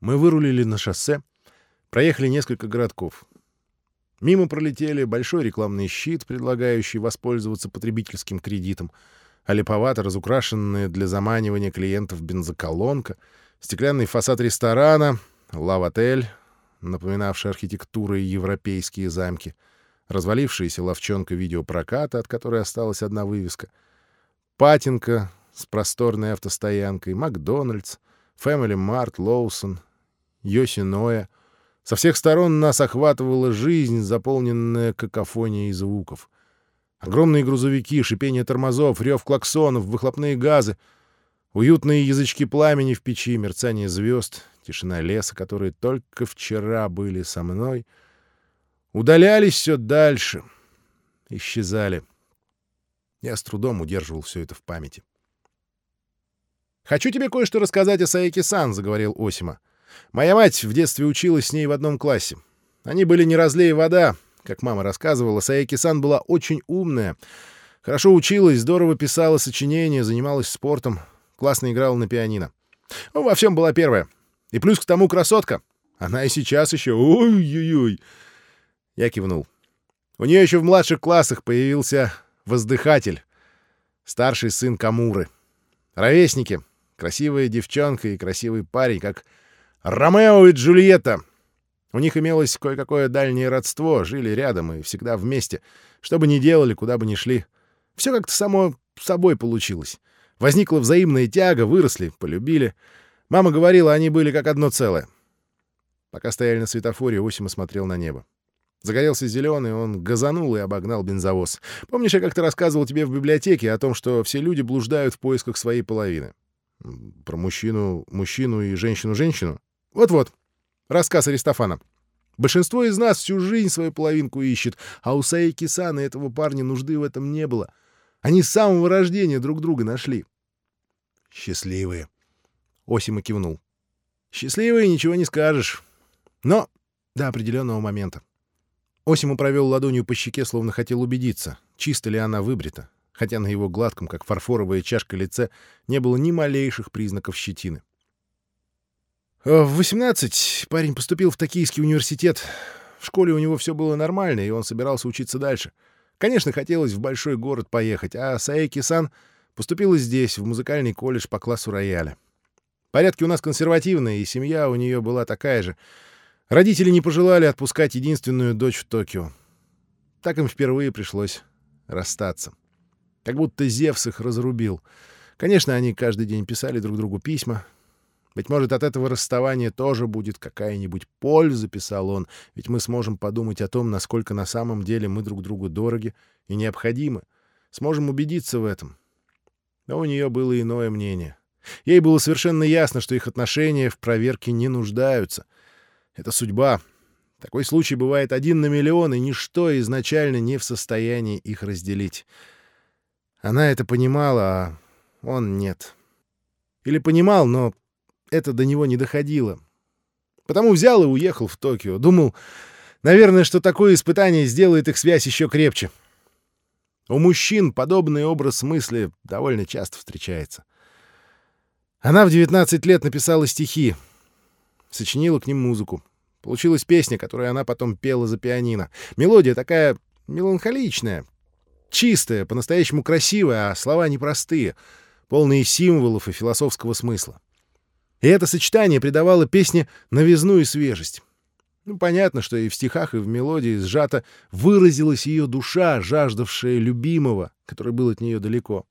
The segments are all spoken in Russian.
Мы вырулили на шоссе, проехали несколько городков. Мимо пролетели большой рекламный щит, предлагающий воспользоваться потребительским кредитом, а липовато разукрашенная для заманивания клиентов бензоколонка, стеклянный фасад ресторана, лав-отель, напоминавший архитектурой европейские замки, развалившаяся ловчонка видеопроката, от которой осталась одна вывеска, патинка с просторной автостоянкой, Макдональдс, Фэмили Март, Лоусон, Йосиноя. Со всех сторон нас охватывала жизнь, заполненная какофонией звуков. Огромные грузовики, шипение тормозов, рев клаксонов, выхлопные газы, уютные язычки пламени в печи, мерцание звезд, тишина леса, которые только вчера были со мной, удалялись все дальше, исчезали. Я с трудом удерживал все это в памяти. «Хочу тебе кое-что рассказать о Саеки-сан», — заговорил Осима. «Моя мать в детстве училась с ней в одном классе. Они были не разлей вода. Как мама рассказывала, Саеки-сан была очень умная. Хорошо училась, здорово писала сочинения, занималась спортом, классно играла на пианино. Ну, во всем была первая. И плюс к тому красотка. Она и сейчас еще... Ой-ой-ой!» Я кивнул. У нее еще в младших классах появился воздыхатель, старший сын Камуры. Ровесники, Красивая девчонка и красивый парень, как Ромео и Джульетта. У них имелось кое-какое дальнее родство, жили рядом и всегда вместе. Что бы ни делали, куда бы ни шли. Все как-то само собой получилось. Возникла взаимная тяга, выросли, полюбили. Мама говорила, они были как одно целое. Пока стояли на светофоре, Осима смотрел на небо. Загорелся зеленый, он газанул и обогнал бензовоз. Помнишь, я как-то рассказывал тебе в библиотеке о том, что все люди блуждают в поисках своей половины? Про мужчину, мужчину и женщину-женщину? Вот-вот. Рассказ Аристофана. Большинство из нас всю жизнь свою половинку ищет, а у Саики Сана этого парня нужды в этом не было. Они с самого рождения друг друга нашли. Счастливые. Осима кивнул. Счастливые, ничего не скажешь. Но до определенного момента. Осиму провел ладонью по щеке, словно хотел убедиться, чисто ли она выбрита хотя на его гладком, как фарфоровая чашка лице, не было ни малейших признаков щетины. Э, в 18 парень поступил в Токийский университет. В школе у него все было нормально, и он собирался учиться дальше. Конечно, хотелось в большой город поехать, а Саэки-сан поступила здесь, в музыкальный колледж по классу рояля. Порядки у нас консервативные, и семья у нее была такая же. Родители не пожелали отпускать единственную дочь в Токио. Так им впервые пришлось расстаться. Как будто Зевс их разрубил. Конечно, они каждый день писали друг другу письма. Быть может, от этого расставания тоже будет какая-нибудь польза, писал он, ведь мы сможем подумать о том, насколько на самом деле мы друг другу дороги и необходимы. Сможем убедиться в этом. Но у нее было иное мнение. Ей было совершенно ясно, что их отношения в проверке не нуждаются. Это судьба. Такой случай бывает один на миллион, и ничто изначально не в состоянии их разделить. Она это понимала, а он нет. Или понимал, но это до него не доходило. Потому взял и уехал в Токио. Думал, наверное, что такое испытание сделает их связь еще крепче. У мужчин подобный образ мысли довольно часто встречается. Она в 19 лет написала стихи, сочинила к ним музыку. Получилась песня, которую она потом пела за пианино. Мелодия такая меланхоличная, Чистая, по-настоящему красивая, а слова непростые, полные символов и философского смысла. И это сочетание придавало песне новизну и свежесть. Ну, понятно, что и в стихах, и в мелодии сжато выразилась ее душа, жаждавшая любимого, который был от нее далеко.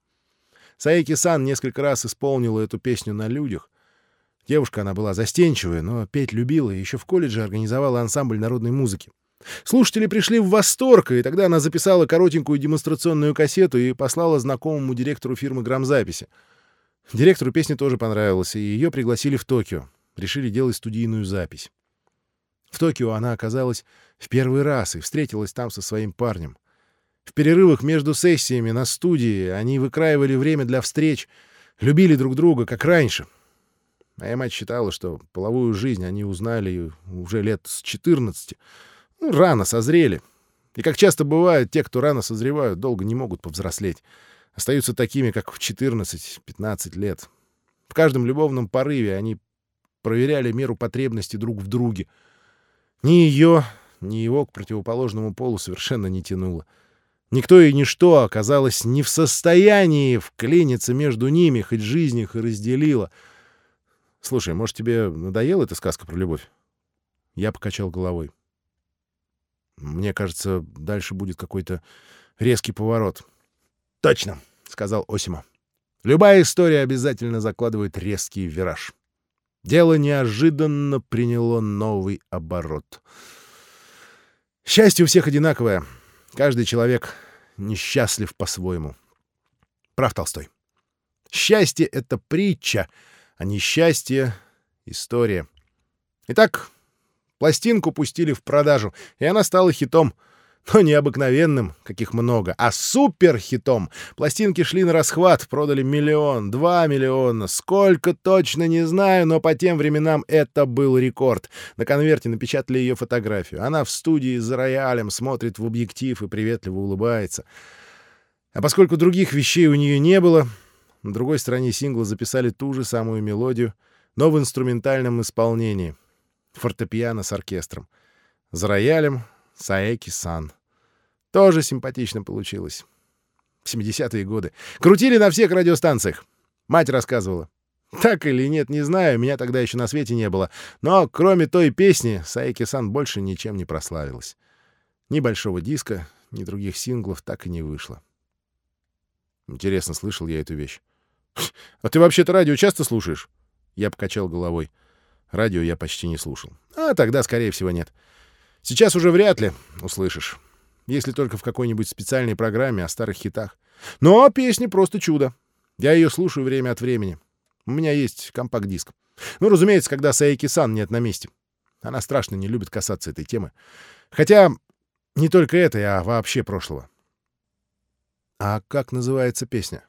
Саеки-сан несколько раз исполнила эту песню на людях. Девушка она была застенчивая, но петь любила и еще в колледже организовала ансамбль народной музыки. Слушатели пришли в восторг, и тогда она записала коротенькую демонстрационную кассету и послала знакомому директору фирмы грамзаписи. Директору песня тоже понравилась, и ее пригласили в Токио. Решили делать студийную запись. В Токио она оказалась в первый раз и встретилась там со своим парнем. В перерывах между сессиями на студии они выкраивали время для встреч, любили друг друга, как раньше. Моя мать считала, что половую жизнь они узнали уже лет с 14 ну, рано созрели. И как часто бывает, те, кто рано созревают, долго не могут повзрослеть. Остаются такими, как в 14-15 лет. В каждом любовном порыве они проверяли меру потребности друг в друге. Ни ее, ни его к противоположному полу совершенно не тянуло. Никто и ничто оказалось не в состоянии вклиниться между ними, хоть жизнь их и разделила. Слушай, может, тебе надоела эта сказка про любовь? Я покачал головой. Мне кажется, дальше будет какой-то резкий поворот. — Точно, — сказал Осима. — Любая история обязательно закладывает резкий вираж. Дело неожиданно приняло новый оборот. Счастье у всех одинаковое. Каждый человек несчастлив по-своему. Прав Толстой. Счастье — это притча, а несчастье — история. Итак, Пластинку пустили в продажу, и она стала хитом. Но не обыкновенным, каких много, а суперхитом. Пластинки шли на расхват, продали миллион, два миллиона. Сколько точно не знаю, но по тем временам это был рекорд. На конверте напечатали ее фотографию. Она в студии за роялем смотрит в объектив и приветливо улыбается. А поскольку других вещей у нее не было, на другой стороне сингла записали ту же самую мелодию, но в инструментальном исполнении — фортепиано с оркестром. За роялем Саэки-сан. Тоже симпатично получилось. 70-е годы. Крутили на всех радиостанциях. Мать рассказывала. Так или нет, не знаю, меня тогда еще на свете не было. Но кроме той песни, Саэки-сан больше ничем не прославилась. Ни большого диска, ни других синглов так и не вышло. Интересно, слышал я эту вещь. «А ты вообще-то радио часто слушаешь?» Я покачал головой. Радио я почти не слушал. А тогда, скорее всего, нет. Сейчас уже вряд ли услышишь. Если только в какой-нибудь специальной программе о старых хитах. Но песня просто чудо. Я ее слушаю время от времени. У меня есть компакт-диск. Ну, разумеется, когда Саики-сан нет на месте. Она страшно не любит касаться этой темы. Хотя не только этой, а вообще прошлого. А как называется песня?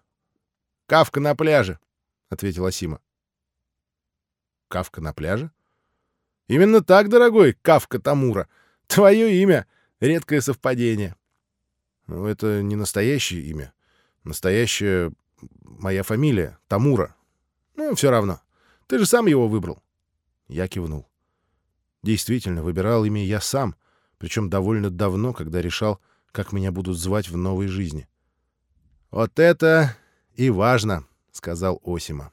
«Кавка на пляже», — ответила Сима. Кавка на пляже? Именно так, дорогой Кавка Тамура. Твое имя — редкое совпадение. Ну, это не настоящее имя. Настоящая моя фамилия — Тамура. Ну, все равно. Ты же сам его выбрал. Я кивнул. Действительно, выбирал имя я сам, причем довольно давно, когда решал, как меня будут звать в новой жизни. «Вот это и важно», — сказал Осима.